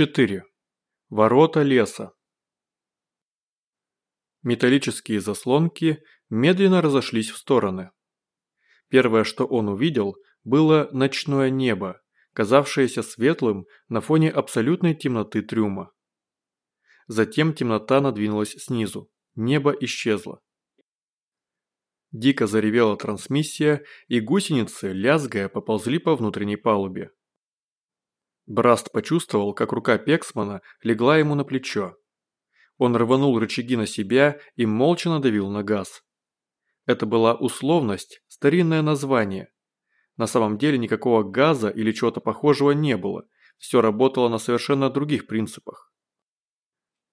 4. Ворота леса. Металлические заслонки медленно разошлись в стороны. Первое, что он увидел, было ночное небо, казавшееся светлым на фоне абсолютной темноты трюма. Затем темнота надвинулась снизу, небо исчезло. Дико заревела трансмиссия, и гусеницы, лязгая, поползли по внутренней палубе. Браст почувствовал, как рука Пексмана легла ему на плечо. Он рванул рычаги на себя и молча надавил на газ. Это была условность, старинное название. На самом деле никакого газа или чего-то похожего не было, все работало на совершенно других принципах.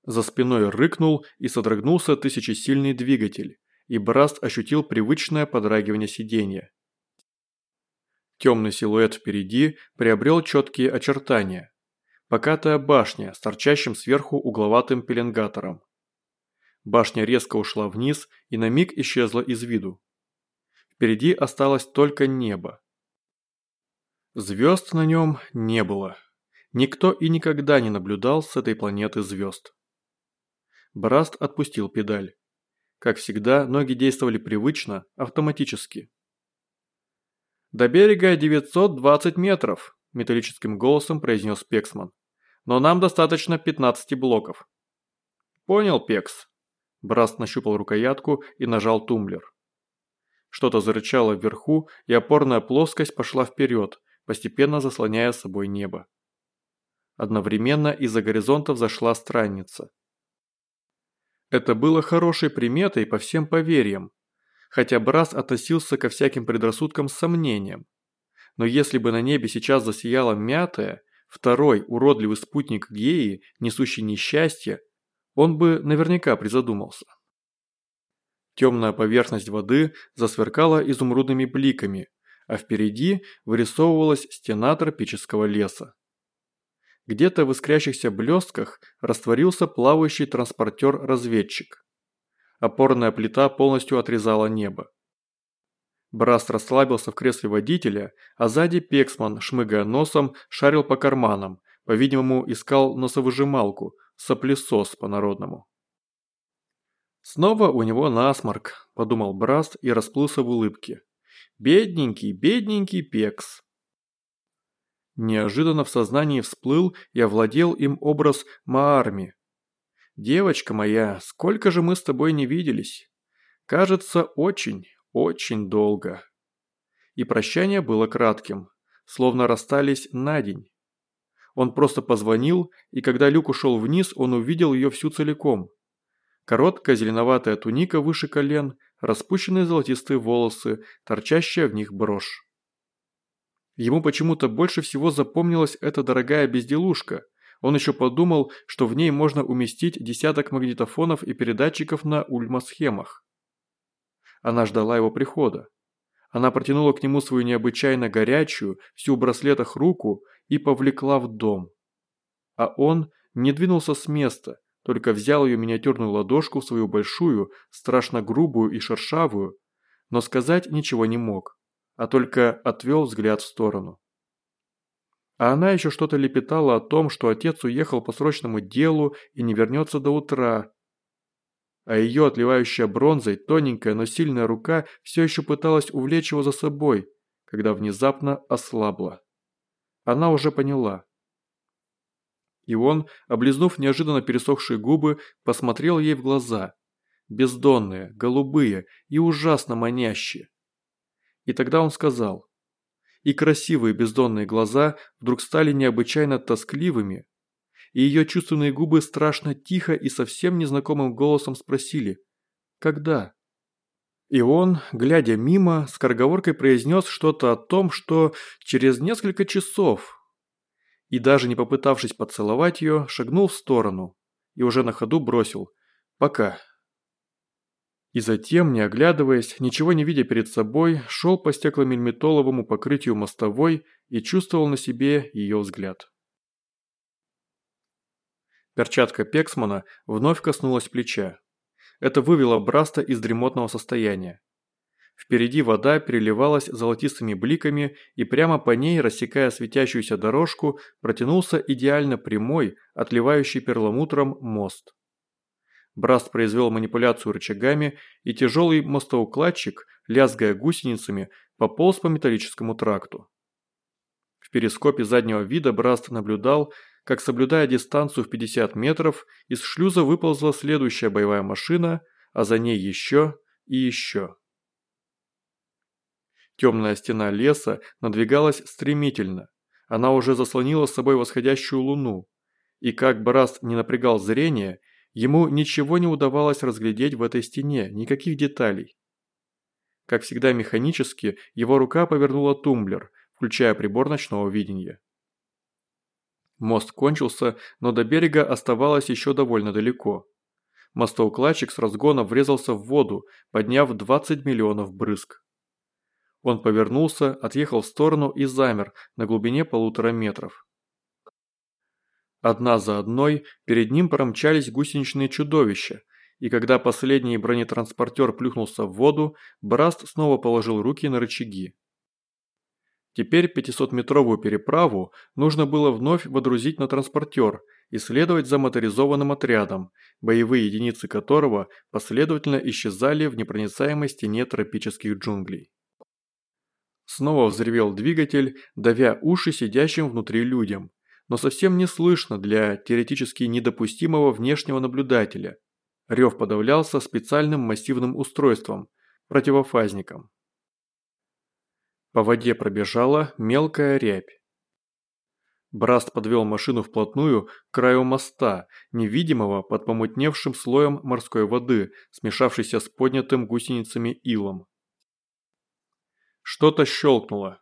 За спиной рыкнул и содрогнулся тысячесильный двигатель, и Браст ощутил привычное подрагивание сиденья. Темный силуэт впереди приобрел четкие очертания. Покатая башня с торчащим сверху угловатым пеленгатором. Башня резко ушла вниз и на миг исчезла из виду. Впереди осталось только небо. Звезд на нем не было. Никто и никогда не наблюдал с этой планеты звезд. Браст отпустил педаль. Как всегда, ноги действовали привычно, автоматически. «До берега 920 метров», – металлическим голосом произнес Пексман. «Но нам достаточно 15 блоков». «Понял, Пекс». Браст нащупал рукоятку и нажал тумблер. Что-то зарычало вверху, и опорная плоскость пошла вперед, постепенно заслоняя собой небо. Одновременно из-за горизонта взошла странница. Это было хорошей приметой по всем поверьям, хотя Брас относился ко всяким предрассудкам с сомнением. Но если бы на небе сейчас засияла мятая, второй уродливый спутник Геи, несущий несчастье, он бы наверняка призадумался. Темная поверхность воды засверкала изумрудными бликами, а впереди вырисовывалась стена тропического леса. Где-то в искрящихся блестках растворился плавающий транспортер-разведчик опорная плита полностью отрезала небо. Браст расслабился в кресле водителя, а сзади Пексман, шмыгая носом, шарил по карманам, по-видимому, искал носовыжималку, соплесос по-народному. «Снова у него насморк», – подумал Браст и расплылся в улыбке. «Бедненький, бедненький Пекс». Неожиданно в сознании всплыл и овладел им образ Маарми, «Девочка моя, сколько же мы с тобой не виделись? Кажется, очень, очень долго». И прощание было кратким, словно расстались на день. Он просто позвонил, и когда Люк ушел вниз, он увидел ее всю целиком. Короткая зеленоватая туника выше колен, распущенные золотистые волосы, торчащая в них брошь. Ему почему-то больше всего запомнилась эта дорогая безделушка – он еще подумал, что в ней можно уместить десяток магнитофонов и передатчиков на ульмосхемах. Она ждала его прихода. Она протянула к нему свою необычайно горячую, всю в браслетах руку и повлекла в дом. А он не двинулся с места, только взял ее миниатюрную ладошку в свою большую, страшно грубую и шершавую, но сказать ничего не мог, а только отвел взгляд в сторону. А она еще что-то лепетала о том, что отец уехал по срочному делу и не вернется до утра. А ее отливающая бронзой, тоненькая, но сильная рука все еще пыталась увлечь его за собой, когда внезапно ослабла. Она уже поняла. И он, облизнув неожиданно пересохшие губы, посмотрел ей в глаза. Бездонные, голубые и ужасно манящие. И тогда он сказал и красивые бездонные глаза вдруг стали необычайно тоскливыми, и ее чувственные губы страшно тихо и совсем незнакомым голосом спросили «Когда?». И он, глядя мимо, с корговоркой произнес что-то о том, что через несколько часов, и даже не попытавшись поцеловать ее, шагнул в сторону и уже на ходу бросил «Пока». И затем, не оглядываясь, ничего не видя перед собой, шел по стекломельметоловому покрытию мостовой и чувствовал на себе ее взгляд. Перчатка Пексмана вновь коснулась плеча. Это вывело Браста из дремотного состояния. Впереди вода переливалась золотистыми бликами, и прямо по ней, рассекая светящуюся дорожку, протянулся идеально прямой, отливающий перламутром мост. Браст произвел манипуляцию рычагами, и тяжелый мостоукладчик, лязгая гусеницами, пополз по металлическому тракту. В перископе заднего вида Браст наблюдал, как, соблюдая дистанцию в 50 метров, из шлюза выползла следующая боевая машина, а за ней еще и еще. Темная стена леса надвигалась стремительно. Она уже заслонила с собой восходящую луну. И как Браст не напрягал зрение, ему ничего не удавалось разглядеть в этой стене, никаких деталей. Как всегда механически, его рука повернула тумблер, включая прибор ночного видения. Мост кончился, но до берега оставалось еще довольно далеко. Мостоукладчик с разгона врезался в воду, подняв 20 миллионов брызг. Он повернулся, отъехал в сторону и замер на глубине полутора метров. Одна за одной перед ним промчались гусеничные чудовища, и когда последний бронетранспортер плюхнулся в воду, Браст снова положил руки на рычаги. Теперь 500-метровую переправу нужно было вновь водрузить на транспортер и следовать за моторизованным отрядом, боевые единицы которого последовательно исчезали в непроницаемой стене тропических джунглей. Снова взревел двигатель, давя уши сидящим внутри людям, но совсем не слышно для теоретически недопустимого внешнего наблюдателя. Рев подавлялся специальным массивным устройством – противофазником. По воде пробежала мелкая рябь. Браст подвел машину вплотную к краю моста, невидимого под помутневшим слоем морской воды, смешавшейся с поднятым гусеницами илом. Что-то щелкнуло.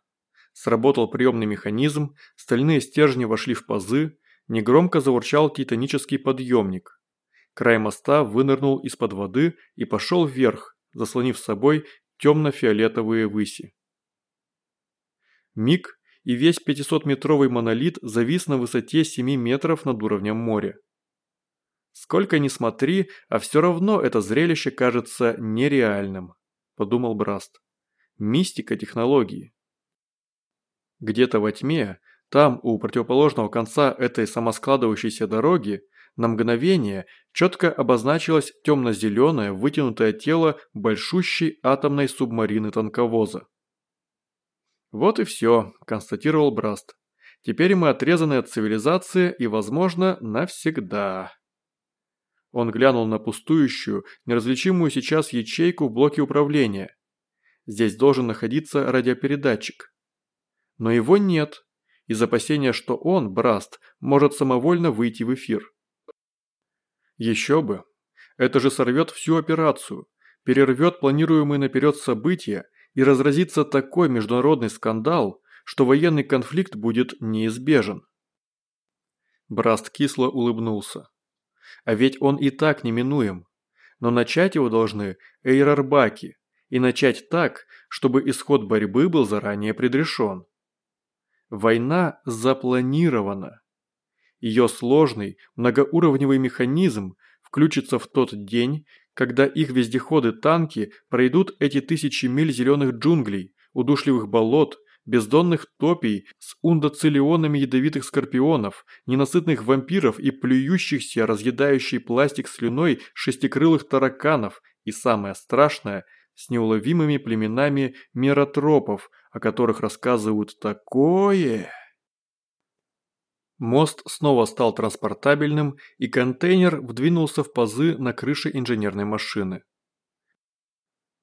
Сработал приемный механизм, стальные стержни вошли в пазы, негромко заурчал титанический подъемник. Край моста вынырнул из-под воды и пошел вверх, заслонив собой темно-фиолетовые выси. Миг, и весь 500-метровый монолит завис на высоте 7 метров над уровнем моря. «Сколько ни смотри, а все равно это зрелище кажется нереальным», – подумал Браст. «Мистика технологии». Где-то во тьме, там, у противоположного конца этой самоскладывающейся дороги, на мгновение четко обозначилось темно-зеленое вытянутое тело большущей атомной субмарины-танковоза. «Вот и все», – констатировал Браст. «Теперь мы отрезаны от цивилизации и, возможно, навсегда». Он глянул на пустующую, неразличимую сейчас ячейку в блоке управления. Здесь должен находиться радиопередатчик. Но его нет, из опасения, что он, Браст, может самовольно выйти в эфир. Еще бы. Это же сорвет всю операцию, перервет планируемые наперед события и разразится такой международный скандал, что военный конфликт будет неизбежен. Браст кисло улыбнулся. А ведь он и так неминуем. Но начать его должны эйрарбаки, и начать так, чтобы исход борьбы был заранее предрешен. Война запланирована. Ее сложный, многоуровневый механизм включится в тот день, когда их вездеходы-танки пройдут эти тысячи миль зеленых джунглей, удушливых болот, бездонных топий с ундоцилионами ядовитых скорпионов, ненасытных вампиров и плюющихся, разъедающий пластик слюной шестикрылых тараканов и, самое страшное, с неуловимыми племенами меротропов, о которых рассказывают такое... Мост снова стал транспортабельным, и контейнер вдвинулся в пазы на крыше инженерной машины.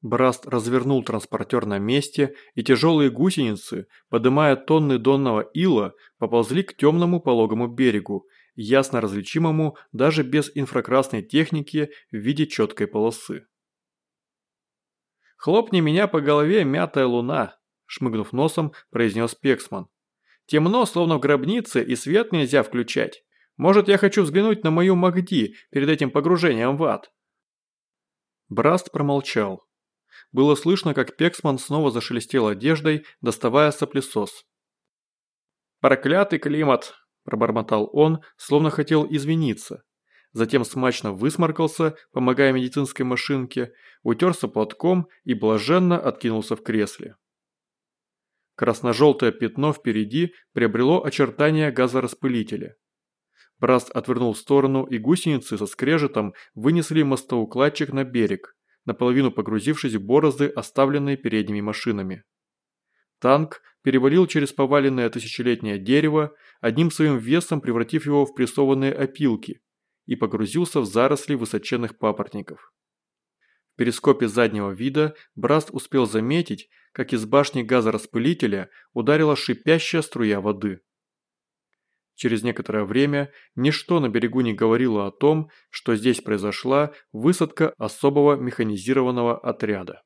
Браст развернул транспортер на месте, и тяжелые гусеницы, подымая тонны донного ила, поползли к темному пологому берегу, ясно различимому даже без инфракрасной техники в виде четкой полосы. «Хлопни меня по голове, мятая луна», – шмыгнув носом, произнес Пексман. Темно, словно в гробнице, и свет нельзя включать. Может, я хочу взглянуть на мою Магди перед этим погружением в ад?» Браст промолчал. Было слышно, как Пексман снова зашелестел одеждой, доставая соплесос. «Проклятый климат!» – пробормотал он, словно хотел извиниться. затем смачно высморкался, помогая медицинской машинке, утерся платком и блаженно откинулся в кресле. Красно-желтое пятно впереди приобрело очертания газораспылителя. Браст отвернул в сторону, и гусеницы со скрежетом вынесли мостоукладчик на берег, наполовину погрузившись в борозды, оставленные передними машинами. Танк перевалил через поваленное тысячелетнее дерево, одним своим весом превратив его в прессованные опилки, и погрузился в заросли высоченных папоротников. В перископе заднего вида Браст успел заметить, как из башни газораспылителя ударила шипящая струя воды. Через некоторое время ничто на берегу не говорило о том, что здесь произошла высадка особого механизированного отряда.